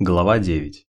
Глава 9.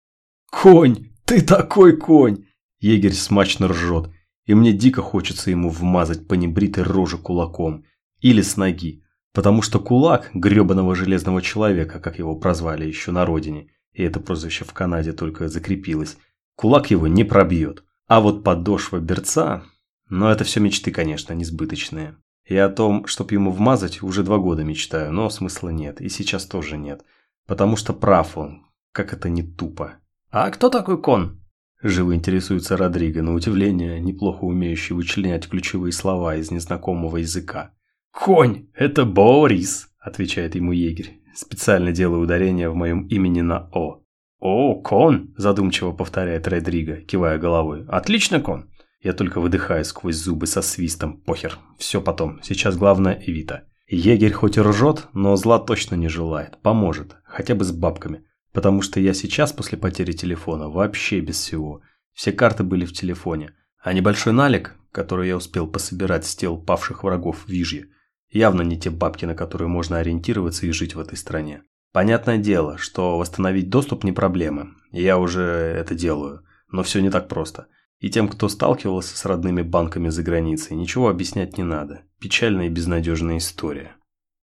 «Конь! Ты такой конь!» Егерь смачно ржет, и мне дико хочется ему вмазать по небритой роже кулаком. Или с ноги. Потому что кулак гребаного железного человека, как его прозвали еще на родине, и это прозвище в Канаде только закрепилось, кулак его не пробьет. А вот подошва берца... Но это все мечты, конечно, несбыточные. И о том, чтоб ему вмазать, уже два года мечтаю, но смысла нет, и сейчас тоже нет. Потому что прав он, как это не тупо. «А кто такой кон?» Живо интересуется Родриго, на удивление, неплохо умеющий вычленять ключевые слова из незнакомого языка. «Конь! Это Борис!» – отвечает ему егерь, специально делая ударение в моем имени на «о». «О, кон!» – задумчиво повторяет Родриго, кивая головой. «Отлично, кон!» Я только выдыхаю сквозь зубы со свистом. Похер. Все потом. Сейчас главное Эвита. Егерь хоть и ржет, но зла точно не желает. Поможет. Хотя бы с бабками. Потому что я сейчас, после потери телефона, вообще без всего. Все карты были в телефоне. А небольшой налик, который я успел пособирать с тел павших врагов в Вижье, явно не те бабки, на которые можно ориентироваться и жить в этой стране. Понятное дело, что восстановить доступ не проблема. Я уже это делаю. Но все не так просто. И тем, кто сталкивался с родными банками за границей, ничего объяснять не надо. Печальная и безнадежная история.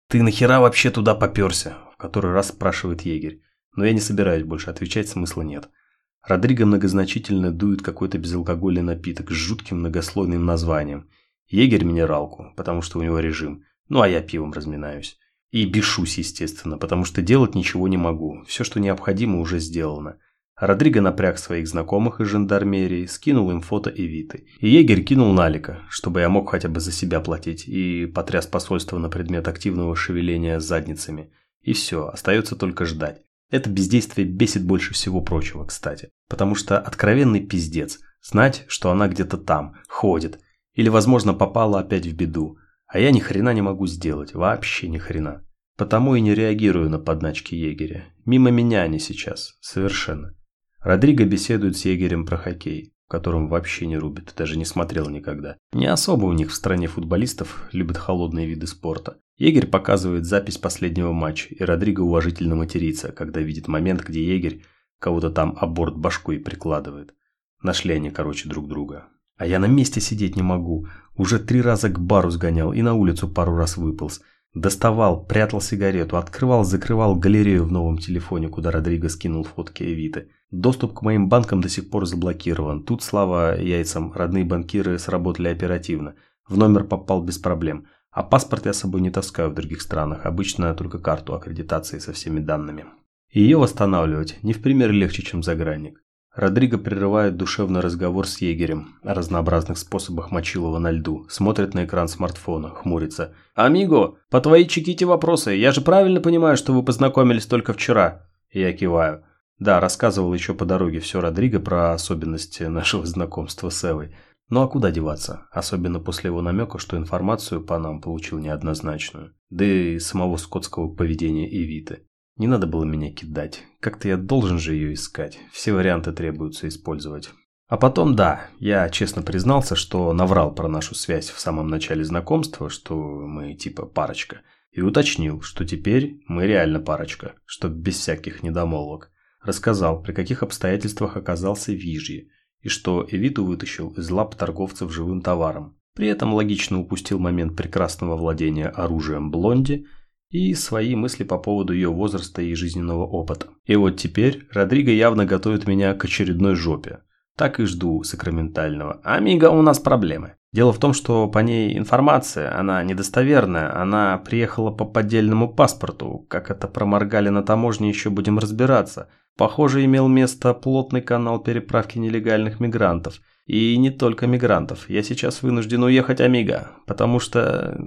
«Ты нахера вообще туда попёрся?» – в который раз спрашивает егерь. Но я не собираюсь больше отвечать, смысла нет. Родриго многозначительно дует какой-то безалкогольный напиток с жутким многослойным названием. Егерь минералку, потому что у него режим. Ну а я пивом разминаюсь. И бешусь, естественно, потому что делать ничего не могу. Все, что необходимо, уже сделано. Родриго напряг своих знакомых из жандармерии, скинул им фото Эвиты. И егерь кинул налика, чтобы я мог хотя бы за себя платить, и потряс посольство на предмет активного шевеления задницами. И все, остается только ждать. Это бездействие бесит больше всего прочего, кстати. Потому что откровенный пиздец. Знать, что она где-то там, ходит. Или, возможно, попала опять в беду. А я ни хрена не могу сделать. Вообще ни хрена. Потому и не реагирую на подначки егеря. Мимо меня они сейчас. Совершенно. Родриго беседует с егерем про хоккей, в котором вообще не рубит, даже не смотрел никогда. Не особо у них в стране футболистов любят холодные виды спорта. Егерь показывает запись последнего матча, и Родриго уважительно матерится, когда видит момент, где егерь кого-то там о борт башкой прикладывает. Нашли они, короче, друг друга. А я на месте сидеть не могу. Уже три раза к бару сгонял и на улицу пару раз выполз. Доставал, прятал сигарету, открывал, закрывал галерею в новом телефоне, куда Родриго скинул фотки Эвиты. Доступ к моим банкам до сих пор заблокирован. Тут, слава яйцам, родные банкиры сработали оперативно. В номер попал без проблем. А паспорт я с собой не таскаю в других странах. Обычно только карту аккредитации со всеми данными. Ее восстанавливать не в пример легче, чем загранник. Родриго прерывает душевный разговор с егерем о разнообразных способах мочилова на льду, смотрит на экран смартфона, хмурится. «Амиго, по твоей чеките вопросы. Я же правильно понимаю, что вы познакомились только вчера?» Я киваю. Да, рассказывал еще по дороге все Родриго про особенности нашего знакомства с Эвой. Ну а куда деваться? Особенно после его намека, что информацию по нам получил неоднозначную. Да и самого скотского поведения Эвиты. Не надо было меня кидать. Как-то я должен же ее искать. Все варианты требуется использовать. А потом, да, я честно признался, что наврал про нашу связь в самом начале знакомства, что мы типа парочка. И уточнил, что теперь мы реально парочка, что без всяких недомолвок. Рассказал, при каких обстоятельствах оказался Вижье, и что Эвиту вытащил из лап торговцев живым товаром. При этом логично упустил момент прекрасного владения оружием Блонди и свои мысли по поводу ее возраста и жизненного опыта. И вот теперь Родриго явно готовит меня к очередной жопе. Так и жду сакраментального. Амиго, у нас проблемы. Дело в том, что по ней информация, она недостоверная, она приехала по поддельному паспорту. Как это проморгали на таможне, еще будем разбираться. Похоже, имел место плотный канал переправки нелегальных мигрантов. И не только мигрантов. Я сейчас вынужден уехать Амиго, потому что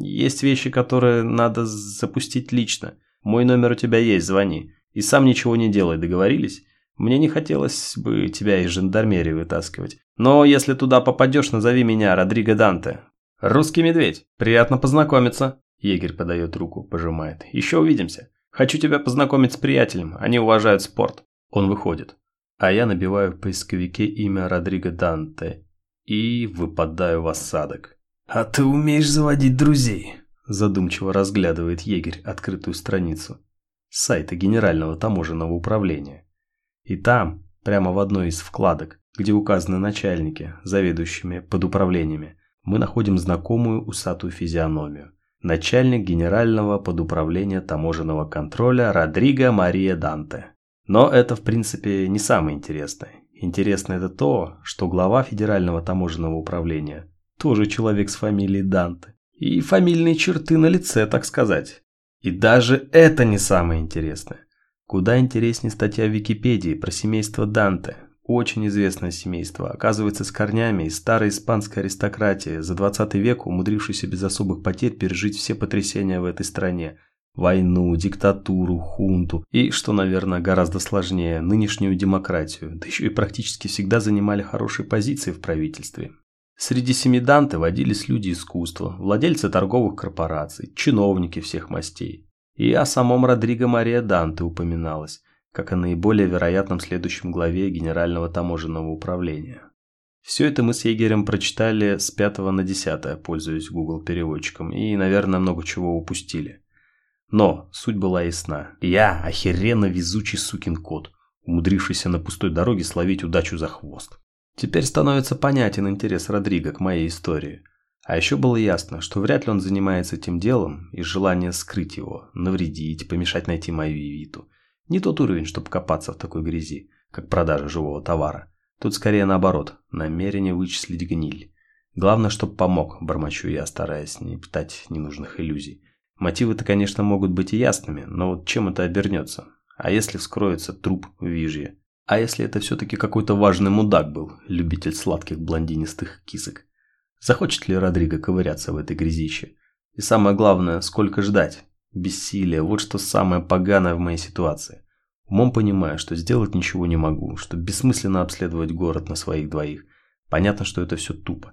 есть вещи, которые надо запустить лично. Мой номер у тебя есть, звони. И сам ничего не делай, договорились? Мне не хотелось бы тебя из жандармерии вытаскивать. Но если туда попадешь, назови меня Родриго Данте. Русский медведь. Приятно познакомиться. Егерь подает руку, пожимает. Еще увидимся. Хочу тебя познакомить с приятелем. Они уважают спорт. Он выходит. А я набиваю в поисковике имя Родриго Данте и выпадаю в осадок. «А ты умеешь заводить друзей?» Задумчиво разглядывает егерь открытую страницу. сайта Генерального таможенного управления. И там, прямо в одной из вкладок, где указаны начальники, заведующими под управлениями, мы находим знакомую усатую физиономию. Начальник Генерального подуправления таможенного контроля Родриго Мария Данте. Но это, в принципе, не самое интересное. Интересно это то, что глава Федерального таможенного управления тоже человек с фамилией Данте. И фамильные черты на лице, так сказать. И даже это не самое интересное. Куда интереснее статья в Википедии про семейство Данте. Очень известное семейство, оказывается с корнями из старой испанской аристократии, за 20 век умудрившейся без особых потерь пережить все потрясения в этой стране. Войну, диктатуру, хунту и, что, наверное, гораздо сложнее, нынешнюю демократию, да еще и практически всегда занимали хорошие позиции в правительстве. Среди семиданты водились люди искусства, владельцы торговых корпораций, чиновники всех мастей. И о самом Родриго Мария Данте упоминалось, как о наиболее вероятном следующем главе Генерального таможенного управления. Все это мы с егерем прочитали с 5 на 10, пользуясь Google переводчиком, и, наверное, много чего упустили. Но суть была ясна. Я охеренно везучий сукин кот, умудрившийся на пустой дороге словить удачу за хвост. Теперь становится понятен интерес Родриго к моей истории. А еще было ясно, что вряд ли он занимается этим делом из желания скрыть его, навредить, помешать найти мою Евиту. Не тот уровень, чтобы копаться в такой грязи, как продажа живого товара. Тут скорее наоборот, намерение вычислить гниль. Главное, чтобы помог, бормочу я, стараясь не питать ненужных иллюзий. Мотивы-то, конечно, могут быть и ясными, но вот чем это обернется? А если вскроется труп в вижье? А если это все-таки какой-то важный мудак был, любитель сладких блондинистых кисок? Захочет ли Родриго ковыряться в этой грязище? И самое главное, сколько ждать? Бессилие, вот что самое поганое в моей ситуации. Умом понимаю, что сделать ничего не могу, что бессмысленно обследовать город на своих двоих. Понятно, что это все тупо.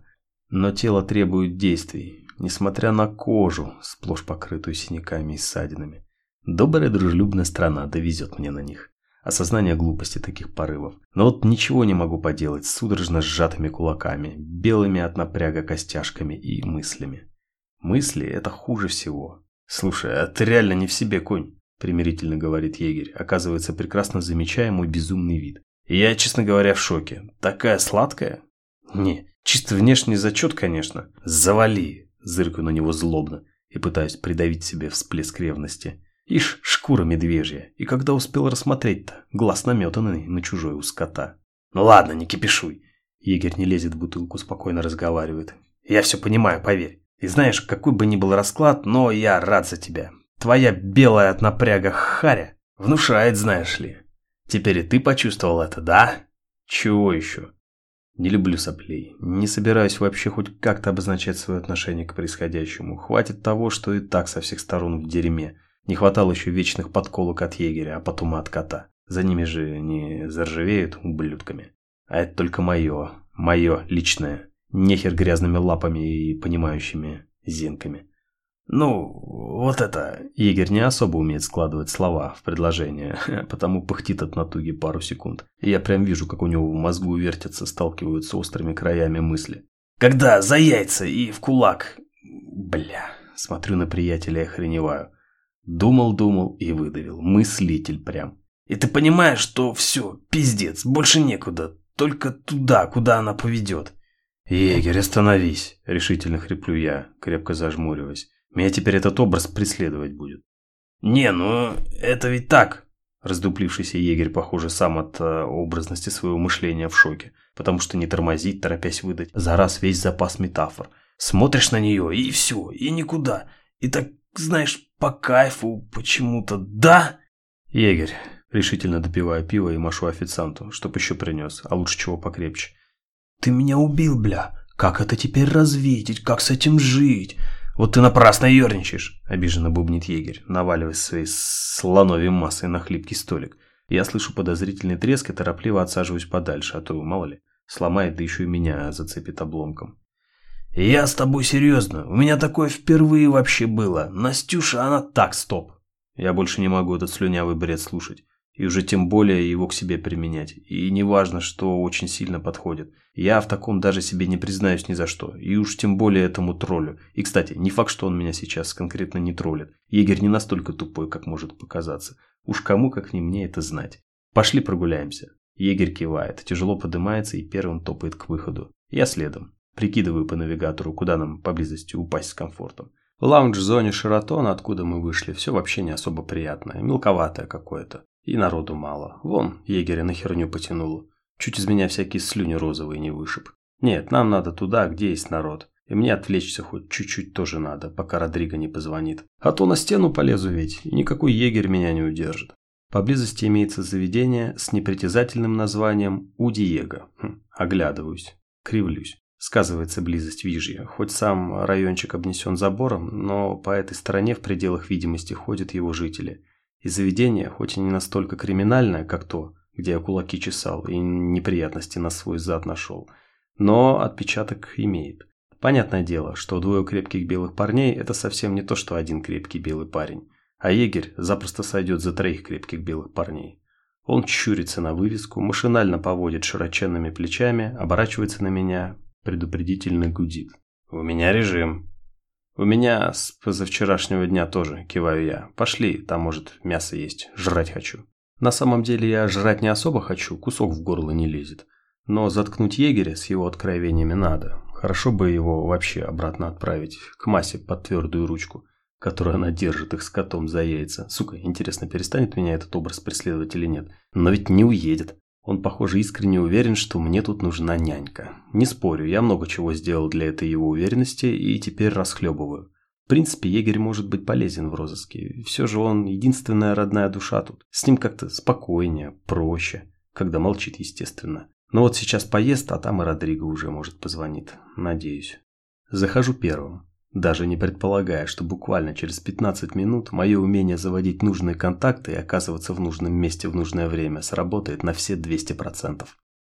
Но тело требует действий, несмотря на кожу, сплошь покрытую синяками и ссадинами. Добрая дружелюбная страна довезет мне на них осознание глупости таких порывов. Но вот ничего не могу поделать с судорожно сжатыми кулаками, белыми от напряга костяшками и мыслями. Мысли – это хуже всего. «Слушай, а ты реально не в себе, конь», – примирительно говорит егерь, оказывается прекрасно замечая мой безумный вид. «Я, честно говоря, в шоке. Такая сладкая?» «Не, чисто внешний зачет, конечно. Завали!» – зыркаю на него злобно и пытаюсь придавить себе всплеск ревности. Ишь, шкура медвежья. И когда успел рассмотреть-то? Глаз наметанный на чужой у скота. Ну ладно, не кипишуй. Егерь не лезет в бутылку, спокойно разговаривает. Я все понимаю, поверь. И знаешь, какой бы ни был расклад, но я рад за тебя. Твоя белая от напряга харя внушает, знаешь ли. Теперь и ты почувствовал это, да? Чего еще? Не люблю соплей. Не собираюсь вообще хоть как-то обозначать свое отношение к происходящему. Хватит того, что и так со всех сторон в дерьме. Не хватало еще вечных подколок от егеря, а потом от кота. За ними же не заржавеют ублюдками. А это только мое, мое личное. Нехер грязными лапами и понимающими зенками. Ну, вот это... Егерь не особо умеет складывать слова в предложение, потому пыхтит от натуги пару секунд. Я прям вижу, как у него в мозгу вертятся, сталкиваются острыми краями мысли. Когда за яйца и в кулак... Бля, смотрю на приятеля и охреневаю. Думал-думал и выдавил. Мыслитель прям. И ты понимаешь, что все, пиздец, больше некуда. Только туда, куда она поведет. «Егерь, остановись!» – решительно хриплю я, крепко зажмуриваясь. «Меня теперь этот образ преследовать будет». «Не, ну это ведь так!» Раздуплившийся егерь, похоже, сам от э, образности своего мышления в шоке, потому что не тормозить, торопясь выдать за раз весь запас метафор. Смотришь на нее, и все, и никуда. И так знаешь, по кайфу почему-то, да?» «Егерь», решительно допиваю пиво и машу официанту, чтоб еще принес, а лучше чего покрепче. «Ты меня убил, бля! Как это теперь развидеть? Как с этим жить? Вот ты напрасно ерничаешь!» Обиженно бубнит егерь, наваливаясь своей слоновой массой на хлипкий столик. Я слышу подозрительный треск и торопливо отсаживаюсь подальше, а то, мало ли, сломает, да еще и меня зацепит обломком. «Я с тобой серьезно. У меня такое впервые вообще было. Настюша, она так, стоп!» Я больше не могу этот слюнявый бред слушать. И уже тем более его к себе применять. И не важно, что очень сильно подходит. Я в таком даже себе не признаюсь ни за что. И уж тем более этому троллю. И, кстати, не факт, что он меня сейчас конкретно не троллит. Егерь не настолько тупой, как может показаться. Уж кому, как не мне, это знать. Пошли прогуляемся. Егерь кивает, тяжело поднимается и первым топает к выходу. Я следом. Прикидываю по навигатору, куда нам поблизости упасть с комфортом. В лаунж-зоне Шератона, откуда мы вышли, все вообще не особо приятное, мелковатое какое-то. И народу мало. Вон, егеря на херню потянуло. Чуть из меня всякие слюни розовые не вышиб. Нет, нам надо туда, где есть народ. И мне отвлечься хоть чуть-чуть тоже надо, пока Родриго не позвонит. А то на стену полезу ведь, и никакой егерь меня не удержит. Поблизости имеется заведение с непритязательным названием «У Диего». Хм, оглядываюсь, кривлюсь. Сказывается близость Вижья. Хоть сам райончик обнесен забором, но по этой стороне в пределах видимости ходят его жители. И заведение, хоть и не настолько криминальное, как то, где я кулаки чесал и неприятности на свой зад нашел, но отпечаток имеет. Понятное дело, что двое крепких белых парней – это совсем не то, что один крепкий белый парень. А егерь запросто сойдет за троих крепких белых парней. Он чурится на вывеску, машинально поводит широченными плечами, оборачивается на меня, предупредительно гудит. «У меня режим». «У меня с позавчерашнего дня тоже», – киваю я. «Пошли, там, может, мясо есть, жрать хочу». На самом деле я жрать не особо хочу, кусок в горло не лезет. Но заткнуть егеря с его откровениями надо. Хорошо бы его вообще обратно отправить, к массе под твердую ручку которую она держит их с котом за яйца. Сука, интересно, перестанет меня этот образ преследовать или нет? Но ведь не уедет. Он, похоже, искренне уверен, что мне тут нужна нянька. Не спорю, я много чего сделал для этой его уверенности и теперь расхлебываю. В принципе, егерь может быть полезен в розыске. Все же он единственная родная душа тут. С ним как-то спокойнее, проще. Когда молчит, естественно. Но вот сейчас поест, а там и Родриго уже, может, позвонит. Надеюсь. Захожу первым даже не предполагая, что буквально через 15 минут мое умение заводить нужные контакты и оказываться в нужном месте в нужное время сработает на все 200%.